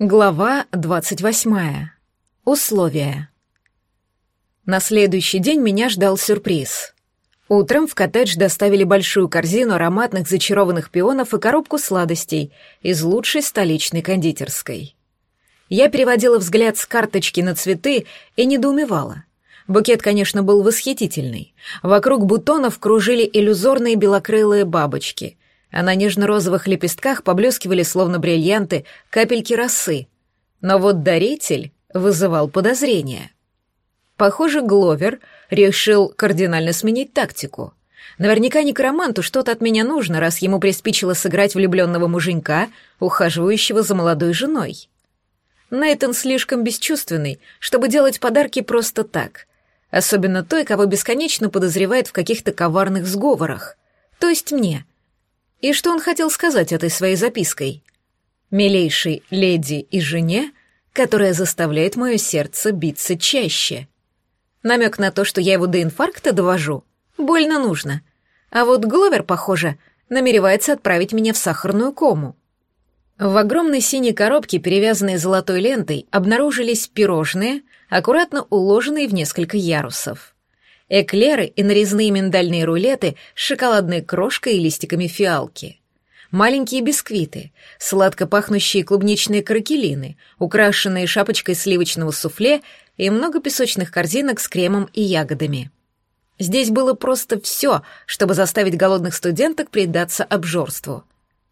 Глава двадцать восьмая. Условия. На следующий день меня ждал сюрприз. Утром в коттедж доставили большую корзину ароматных зачарованных пионов и коробку сладостей из лучшей столичной кондитерской. Я переводила взгляд с карточки на цветы и недоумевала. Букет, конечно, был восхитительный. Вокруг бутонов кружили иллюзорные белокрылые бабочки — а на нежно-розовых лепестках поблескивали, словно бриллианты, капельки росы. Но вот даритель вызывал подозрения. Похоже, Гловер решил кардинально сменить тактику. Наверняка некроманту что-то от меня нужно, раз ему приспичило сыграть влюбленного муженька, ухаживающего за молодой женой. Нейтан слишком бесчувственный, чтобы делать подарки просто так, особенно той, кого бесконечно подозревает в каких-то коварных сговорах, то есть мне — и что он хотел сказать этой своей запиской? «Милейшей леди и жене, которая заставляет мое сердце биться чаще». Намек на то, что я его до инфаркта довожу, больно нужно. А вот Гловер, похоже, намеревается отправить меня в сахарную кому. В огромной синей коробке, перевязанной золотой лентой, обнаружились пирожные, аккуратно уложенные в несколько ярусов эклеры и нарезные миндальные рулеты с шоколадной крошкой и листиками фиалки. Маленькие бисквиты, сладко пахнущие клубничные кракелины, украшенные шапочкой сливочного суфле и много песочных корзинок с кремом и ягодами. Здесь было просто все, чтобы заставить голодных студенток предаться обжорству.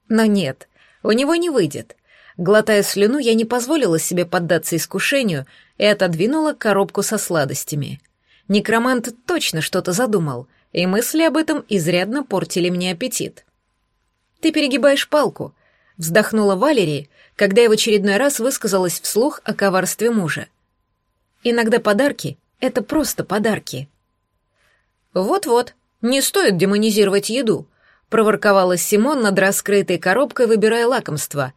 Но нет, у него не выйдет. Глотая слюну, я не позволила себе поддаться искушению и отодвинула коробку со сладостями — Некромант точно что-то задумал, и мысли об этом изрядно портили мне аппетит. «Ты перегибаешь палку», — вздохнула Валерия, когда я в очередной раз высказалась вслух о коварстве мужа. «Иногда подарки — это просто подарки». «Вот-вот, не стоит демонизировать еду», — проворковала Симон над раскрытой коробкой, выбирая лакомство.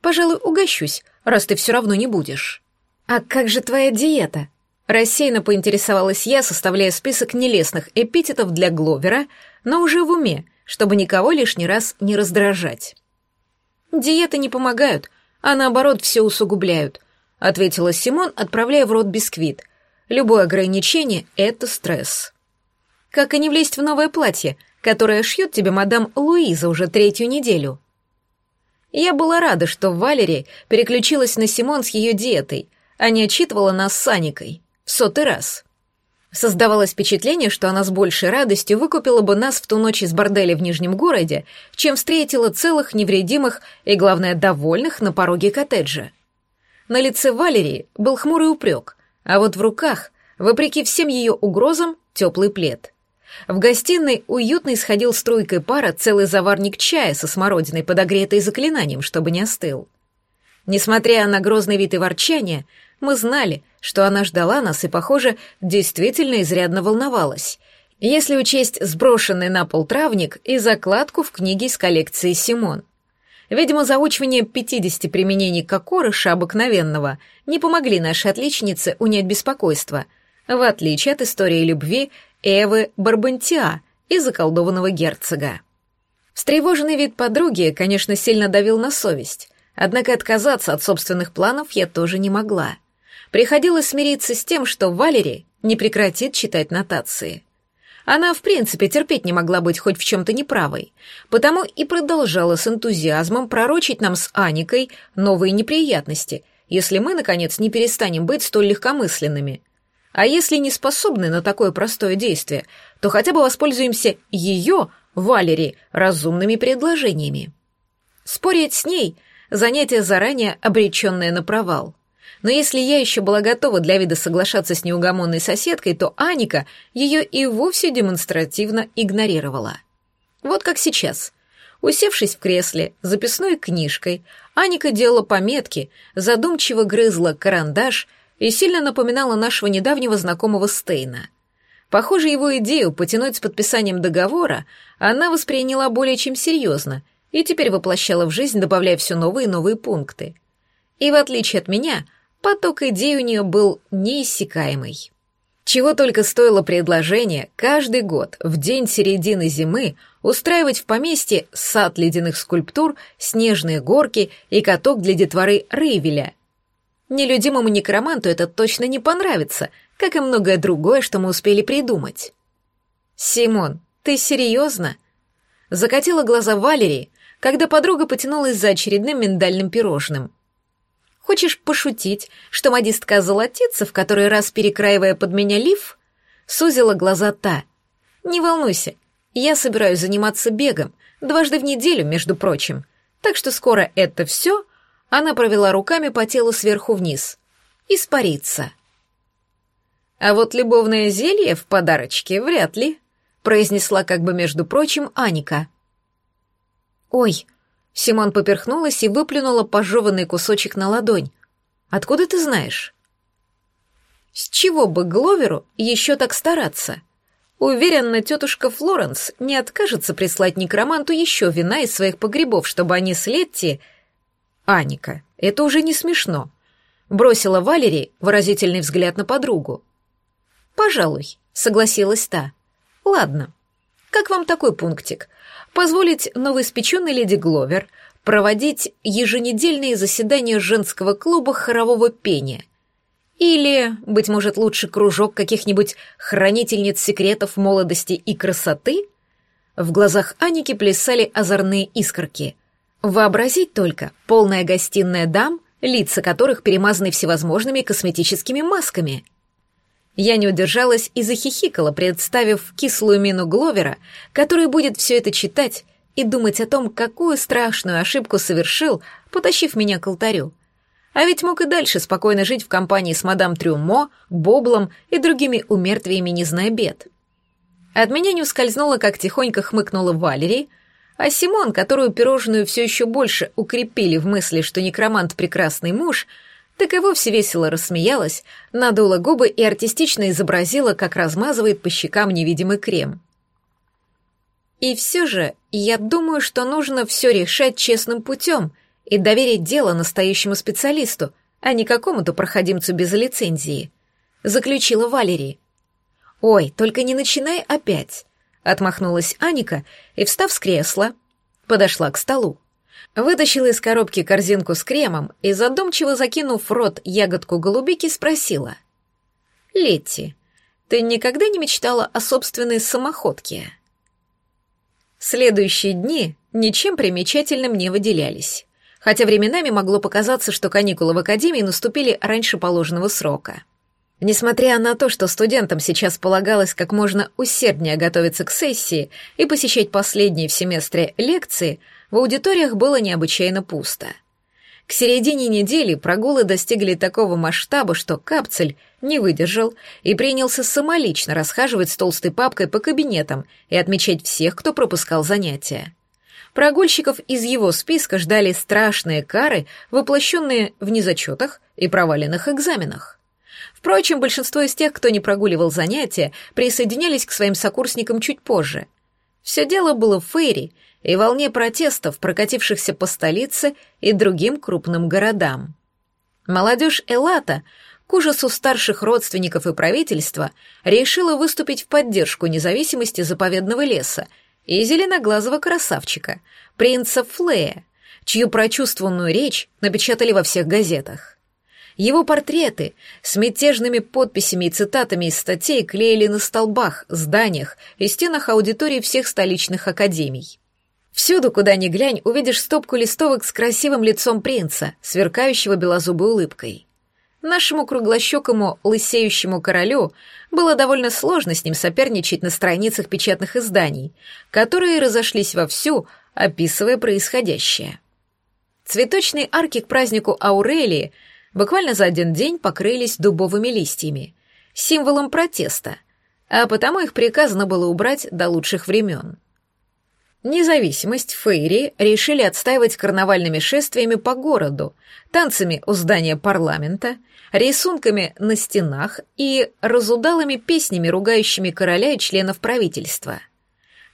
«Пожалуй, угощусь, раз ты все равно не будешь». «А как же твоя диета?» Рассеянно поинтересовалась я, составляя список нелестных эпитетов для Гловера, но уже в уме, чтобы никого лишний раз не раздражать. «Диеты не помогают, а наоборот все усугубляют», — ответила Симон, отправляя в рот бисквит. «Любое ограничение — это стресс». «Как и не влезть в новое платье, которое шьет тебе мадам Луиза уже третью неделю». Я была рада, что Валерия переключилась на Симон с ее диетой, а не отчитывала нас с Аникой. В сотый раз. Создавалось впечатление, что она с большей радостью выкупила бы нас в ту ночь из борделя в Нижнем городе, чем встретила целых, невредимых и, главное, довольных на пороге коттеджа. На лице Валерии был хмурый упрек, а вот в руках, вопреки всем ее угрозам, теплый плед. В гостиной уютно исходил струйкой пара целый заварник чая со смородиной, подогретой заклинанием, чтобы не остыл. Несмотря на грозный вид и ворчание, мы знали, что она ждала нас и, похоже, действительно изрядно волновалась. Если учесть сброшенный на пол травник и закладку в книге из коллекции Симон. Видимо, заучивание 50 применений кокорыша обыкновенного не помогли нашей отличнице унять беспокойство, в отличие от истории любви Эвы Барбантиа и заколдованного герцога. Встревоженный вид подруги, конечно, сильно давил на совесть, однако отказаться от собственных планов я тоже не могла. Приходилось смириться с тем, что Валери не прекратит читать нотации. Она, в принципе, терпеть не могла быть хоть в чем-то неправой, потому и продолжала с энтузиазмом пророчить нам с Аникой новые неприятности, если мы, наконец, не перестанем быть столь легкомысленными. А если не способны на такое простое действие, то хотя бы воспользуемся ее, Валери, разумными предложениями. Спорить с ней — занятие заранее обреченное на провал. Но если я еще была готова для вида соглашаться с неугомонной соседкой, то Аника ее и вовсе демонстративно игнорировала. Вот как сейчас. Усевшись в кресле, записной книжкой, Аника делала пометки, задумчиво грызла карандаш и сильно напоминала нашего недавнего знакомого Стейна. Похоже, его идею потянуть с подписанием договора она восприняла более чем серьезно и теперь воплощала в жизнь, добавляя все новые и новые пункты. И в отличие от меня, Поток идей у нее был неиссякаемый. Чего только стоило предложение каждый год в день середины зимы устраивать в поместье сад ледяных скульптур, снежные горки и каток для детворы Рейвеля. Нелюдимому некроманту это точно не понравится, как и многое другое, что мы успели придумать. «Симон, ты серьезно?» Закатила глаза Валерии, когда подруга потянулась за очередным миндальным пирожным. Хочешь пошутить, что модистка золотится, в который раз перекраивая под меня лиф? Сузила глаза та. Не волнуйся, я собираюсь заниматься бегом, дважды в неделю, между прочим. Так что скоро это все, она провела руками по телу сверху вниз, испарится. А вот любовное зелье в подарочке вряд ли, произнесла как бы между прочим Аника. Ой, Симон поперхнулась и выплюнула пожеванный кусочек на ладонь. «Откуда ты знаешь?» «С чего бы Гловеру еще так стараться?» Уверена, тетушка Флоренс не откажется прислать некроманту еще вина из своих погребов, чтобы они с Летти... Аника, это уже не смешно. Бросила Валерий выразительный взгляд на подругу. «Пожалуй», — согласилась та. «Ладно. Как вам такой пунктик? позволить новоиспеченной леди Гловер проводить еженедельные заседания женского клуба хорового пения. Или, быть может, лучше кружок каких-нибудь хранительниц секретов молодости и красоты? В глазах Аники плясали озорные искорки. Вообразить только, полная гостиная дам, лица которых перемазаны всевозможными косметическими масками — я не удержалась и захихикала, представив кислую мину Гловера, который будет все это читать и думать о том, какую страшную ошибку совершил, потащив меня к алтарю. А ведь мог и дальше спокойно жить в компании с мадам Трюмо, Боблом и другими умертвиями, не зная бед. От меня не ускользнуло, как тихонько хмыкнула Валерий, а Симон, которую пирожную все еще больше укрепили в мысли, что некромант — прекрасный муж — так и вовсе весело рассмеялась, надула губы и артистично изобразила, как размазывает по щекам невидимый крем. И все же я думаю, что нужно все решать честным путем и доверить дело настоящему специалисту, а не какому-то проходимцу без лицензии, заключила Валерий. Ой, только не начинай опять, отмахнулась Аника и, встав с кресла, подошла к столу. Вытащила из коробки корзинку с кремом и, задумчиво закинув в рот ягодку голубики, спросила. «Летти, ты никогда не мечтала о собственной самоходке?» Следующие дни ничем примечательным не выделялись, хотя временами могло показаться, что каникулы в академии наступили раньше положенного срока. Несмотря на то, что студентам сейчас полагалось как можно усерднее готовиться к сессии и посещать последние в семестре лекции — в аудиториях было необычайно пусто. К середине недели прогулы достигли такого масштаба, что Капцель не выдержал и принялся самолично расхаживать с толстой папкой по кабинетам и отмечать всех, кто пропускал занятия. Прогульщиков из его списка ждали страшные кары, воплощенные в незачетах и проваленных экзаменах. Впрочем, большинство из тех, кто не прогуливал занятия, присоединялись к своим сокурсникам чуть позже. Все дело было в Фейри и волне протестов, прокатившихся по столице и другим крупным городам. Молодежь Элата, к ужасу старших родственников и правительства, решила выступить в поддержку независимости заповедного леса и зеленоглазого красавчика, принца Флея, чью прочувствованную речь напечатали во всех газетах. Его портреты с мятежными подписями и цитатами из статей клеили на столбах, зданиях и стенах аудиторий всех столичных академий. Всюду, куда ни глянь, увидишь стопку листовок с красивым лицом принца, сверкающего белозубой улыбкой. Нашему круглощекому, лысеющему королю было довольно сложно с ним соперничать на страницах печатных изданий, которые разошлись вовсю, описывая происходящее. Цветочные арки к празднику Аурелии буквально за один день покрылись дубовыми листьями, символом протеста, а потому их приказано было убрать до лучших времен. Независимость Фейри решили отстаивать карнавальными шествиями по городу, танцами у здания парламента, рисунками на стенах и разудалыми песнями, ругающими короля и членов правительства.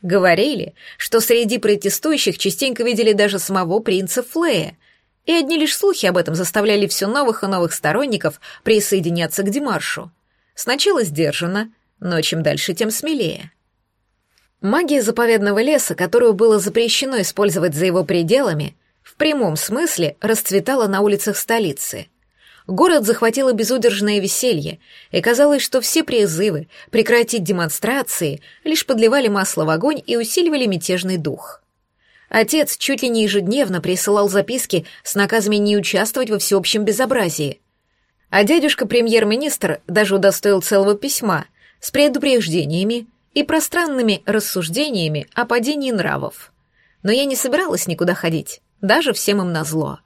Говорили, что среди протестующих частенько видели даже самого принца Флея, и одни лишь слухи об этом заставляли все новых и новых сторонников присоединяться к Демаршу. Сначала сдержанно, но чем дальше, тем смелее. Магия заповедного леса, которую было запрещено использовать за его пределами, в прямом смысле расцветала на улицах столицы. Город захватило безудержное веселье, и казалось, что все призывы прекратить демонстрации лишь подливали масло в огонь и усиливали мятежный дух. Отец чуть ли не ежедневно присылал записки с наказами не участвовать во всеобщем безобразии. А дядюшка премьер-министр даже удостоил целого письма с предупреждениями и пространными рассуждениями о падении нравов. Но я не собиралась никуда ходить, даже всем им назло.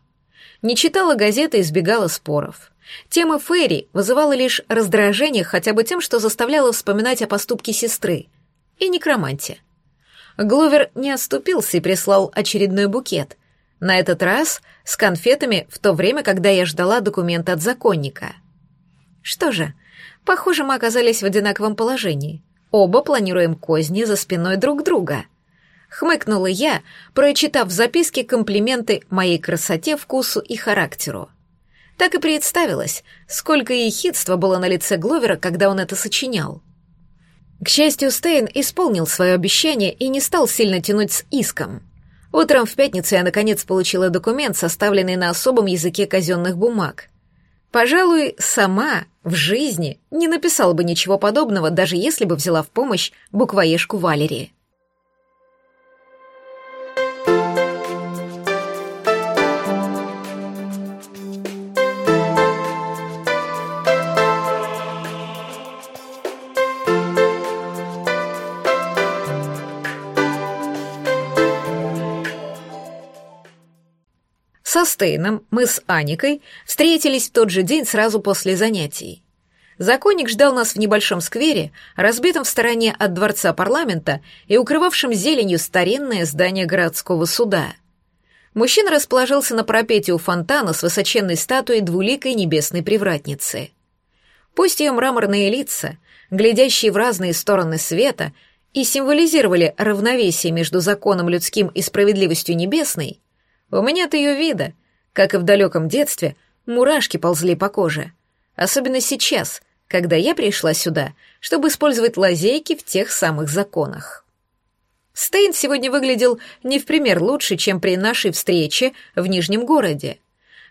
Не читала газеты и избегала споров. Тема Ферри вызывала лишь раздражение хотя бы тем, что заставляла вспоминать о поступке сестры и некроманте. Гловер не отступился и прислал очередной букет. На этот раз с конфетами в то время, когда я ждала документ от законника. Что же, похоже, мы оказались в одинаковом положении. Оба планируем козни за спиной друг друга. Хмыкнула я, прочитав в записке комплименты моей красоте, вкусу и характеру. Так и представилось, сколько ехидства было на лице Гловера, когда он это сочинял. К счастью, Стейн исполнил свое обещание и не стал сильно тянуть с иском. Утром в пятницу я наконец получила документ, составленный на особом языке казенных бумаг. Пожалуй, сама в жизни не написала бы ничего подобного, даже если бы взяла в помощь буквоежку Валерии. Со Стейном мы с Аникой встретились в тот же день сразу после занятий. Законник ждал нас в небольшом сквере, разбитом в стороне от дворца парламента и укрывавшем зеленью старинное здание городского суда. Мужчина расположился на пропете у фонтана с высоченной статуей двуликой небесной привратницы. Пусть ее мраморные лица, глядящие в разные стороны света, и символизировали равновесие между законом людским и справедливостью небесной, у меня от ее вида, как и в далеком детстве, мурашки ползли по коже. Особенно сейчас, когда я пришла сюда, чтобы использовать лазейки в тех самых законах. Стейн сегодня выглядел не в пример лучше, чем при нашей встрече в Нижнем городе.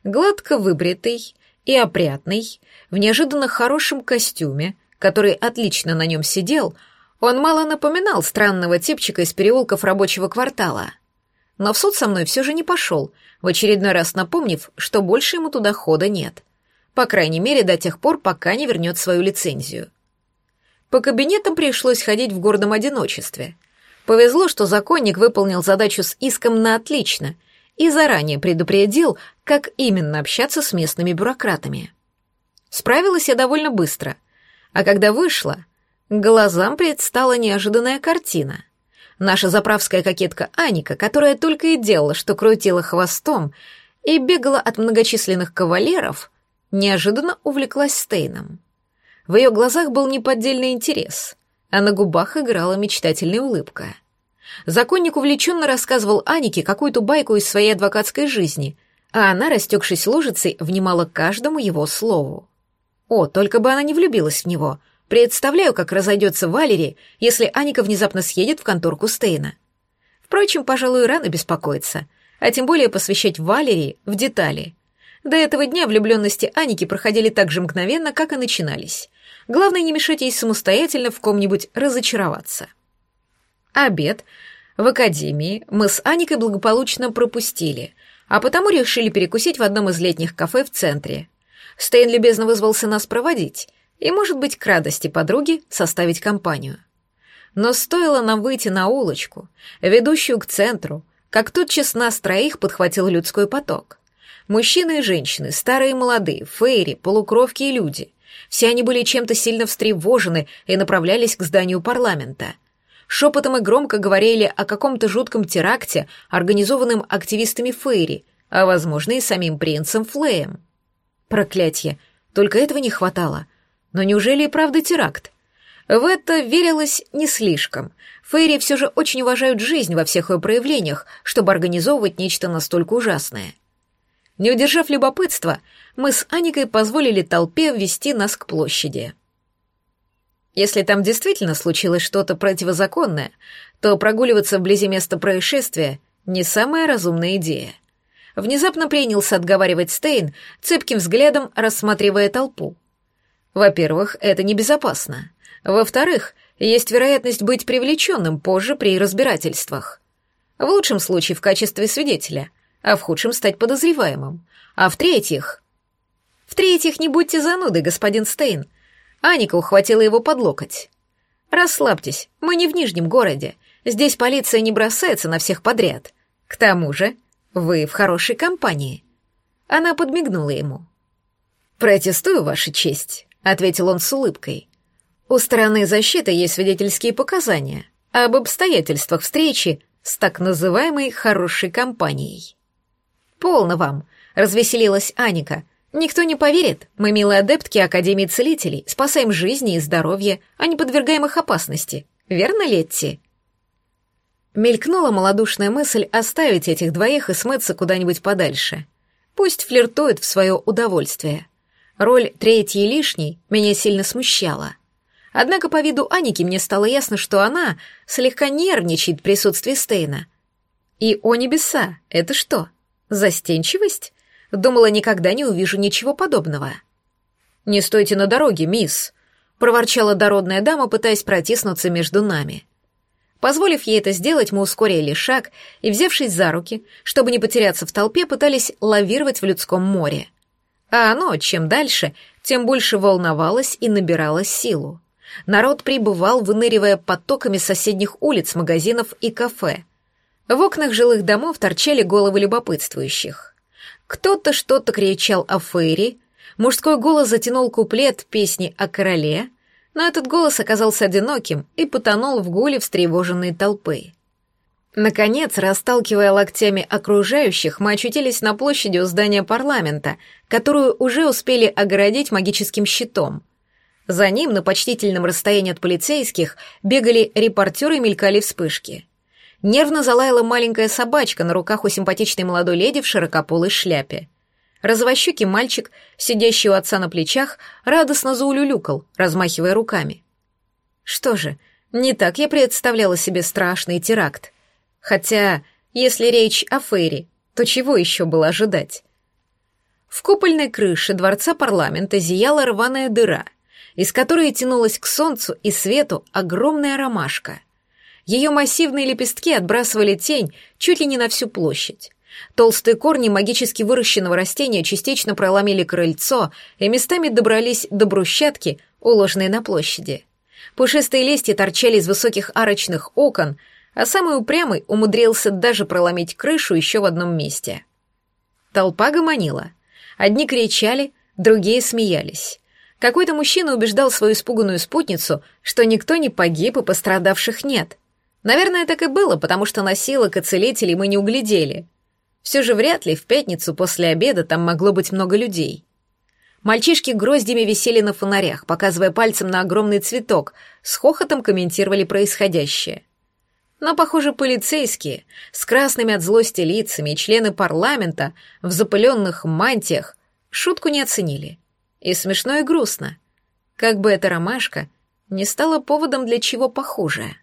Гладко выбритый и опрятный, в неожиданно хорошем костюме, который отлично на нем сидел, он мало напоминал странного типчика из переулков рабочего квартала — но в суд со мной все же не пошел, в очередной раз напомнив, что больше ему туда хода нет. По крайней мере, до тех пор, пока не вернет свою лицензию. По кабинетам пришлось ходить в гордом одиночестве. Повезло, что законник выполнил задачу с иском на отлично и заранее предупредил, как именно общаться с местными бюрократами. Справилась я довольно быстро, а когда вышла, глазам предстала неожиданная картина — Наша заправская кокетка Аника, которая только и делала, что крутила хвостом и бегала от многочисленных кавалеров, неожиданно увлеклась Стейном. В ее глазах был неподдельный интерес, а на губах играла мечтательная улыбка. Законник увлеченно рассказывал Анике какую-то байку из своей адвокатской жизни, а она, растекшись лужицей, внимала каждому его слову. О, только бы она не влюбилась в него — Представляю, как разойдется Валери, если Аника внезапно съедет в конторку Стейна. Впрочем, пожалуй, рано беспокоиться, а тем более посвящать Валерии в детали. До этого дня влюбленности Аники проходили так же мгновенно, как и начинались. Главное, не мешать ей самостоятельно в ком-нибудь разочароваться. Обед в академии мы с Аникой благополучно пропустили, а потому решили перекусить в одном из летних кафе в центре. Стейн любезно вызвался нас проводить — и, может быть, к радости подруги составить компанию. Но стоило нам выйти на улочку, ведущую к центру, как тотчас нас троих подхватил людской поток. Мужчины и женщины, старые и молодые, фейри, полукровки и люди. Все они были чем-то сильно встревожены и направлялись к зданию парламента. Шепотом и громко говорили о каком-то жутком теракте, организованном активистами Фейри, а, возможно, и самим принцем Флеем. Проклятье, только этого не хватало. Но неужели и правда теракт? В это верилось не слишком. Фейри все же очень уважают жизнь во всех ее проявлениях, чтобы организовывать нечто настолько ужасное. Не удержав любопытства, мы с Аникой позволили толпе ввести нас к площади. Если там действительно случилось что-то противозаконное, то прогуливаться вблизи места происшествия — не самая разумная идея. Внезапно принялся отговаривать Стейн, цепким взглядом рассматривая толпу. Во-первых, это небезопасно. Во-вторых, есть вероятность быть привлеченным позже при разбирательствах. В лучшем случае в качестве свидетеля, а в худшем стать подозреваемым. А в-третьих... В-третьих, не будьте занудой, господин Стейн. Аника ухватила его под локоть. «Расслабьтесь, мы не в Нижнем городе. Здесь полиция не бросается на всех подряд. К тому же, вы в хорошей компании». Она подмигнула ему. «Протестую, Ваша честь», — ответил он с улыбкой. «У стороны защиты есть свидетельские показания об обстоятельствах встречи с так называемой хорошей компанией». «Полно вам», — развеселилась Аника. Никто не поверит. Мы милые адептки Академии Целителей, спасаем жизни и здоровье, а не подвергаем их опасности. Верно, Летти?» Мелькнула малодушная мысль оставить этих двоих и смыться куда-нибудь подальше. Пусть флиртуют в свое удовольствие. Роль третьей лишней меня сильно смущала. Однако по виду Аники мне стало ясно, что она слегка нервничает в присутствии Стейна. И, о небеса, это что, застенчивость? Думала, никогда не увижу ничего подобного. «Не стойте на дороге, мисс», — проворчала дородная дама, пытаясь протиснуться между нами. Позволив ей это сделать, мы ускорили шаг и, взявшись за руки, чтобы не потеряться в толпе, пытались лавировать в людском море. А оно, чем дальше, тем больше волновалось и набирало силу. Народ прибывал, выныривая потоками соседних улиц, магазинов и кафе. В окнах жилых домов торчали головы любопытствующих. Кто-то что-то кричал о Фейри, мужской голос затянул куплет песни о короле, но этот голос оказался одиноким и потонул в гуле встревоженной толпы. Наконец, расталкивая локтями окружающих, мы очутились на площади у здания парламента, которую уже успели огородить магическим щитом. За ним, на почтительном расстоянии от полицейских, бегали репортеры и мелькали вспышки. Нервно залаяла маленькая собачка на руках у симпатичной молодой леди в широкополой шляпе. Розовощекий мальчик, сидящий у отца на плечах, радостно заулюлюкал, размахивая руками. Что же, не так я представляла себе страшный теракт. Хотя, если речь о Фейре, то чего еще было ожидать? В купольной крыше дворца парламента зияла рваная дыра, из которой тянулась к солнцу и свету огромная ромашка — ее массивные лепестки отбрасывали тень чуть ли не на всю площадь. Толстые корни магически выращенного растения частично проломили крыльцо и местами добрались до брусчатки, уложенной на площади. Пушистые листья торчали из высоких арочных окон, а самый упрямый умудрился даже проломить крышу еще в одном месте. Толпа гомонила. Одни кричали, другие смеялись. Какой-то мужчина убеждал свою испуганную спутницу, что никто не погиб и пострадавших нет — Наверное, так и было, потому что носилок и целителей мы не углядели. Все же вряд ли в пятницу после обеда там могло быть много людей. Мальчишки гроздями висели на фонарях, показывая пальцем на огромный цветок, с хохотом комментировали происходящее. Но, похоже, полицейские, с красными от злости лицами и члены парламента в запыленных мантиях шутку не оценили. И смешно и грустно. Как бы эта ромашка не стала поводом для чего похуже.